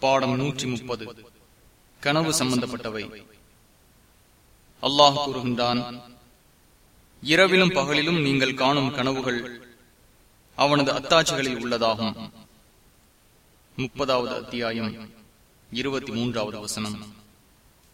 பாடம் நூற்றி முப்பது கனவு சம்பந்தப்பட்டவை. அல்லாஹ் கூறுகின்றான் இரவிலும் பகலிலும் நீங்கள் காணும் கனவுகள் அவனது அத்தாட்சிகளில் உள்ளதாகும். முப்பதாவது அத்தியாயம் இருபத்தி மூன்றாவது வசனம்.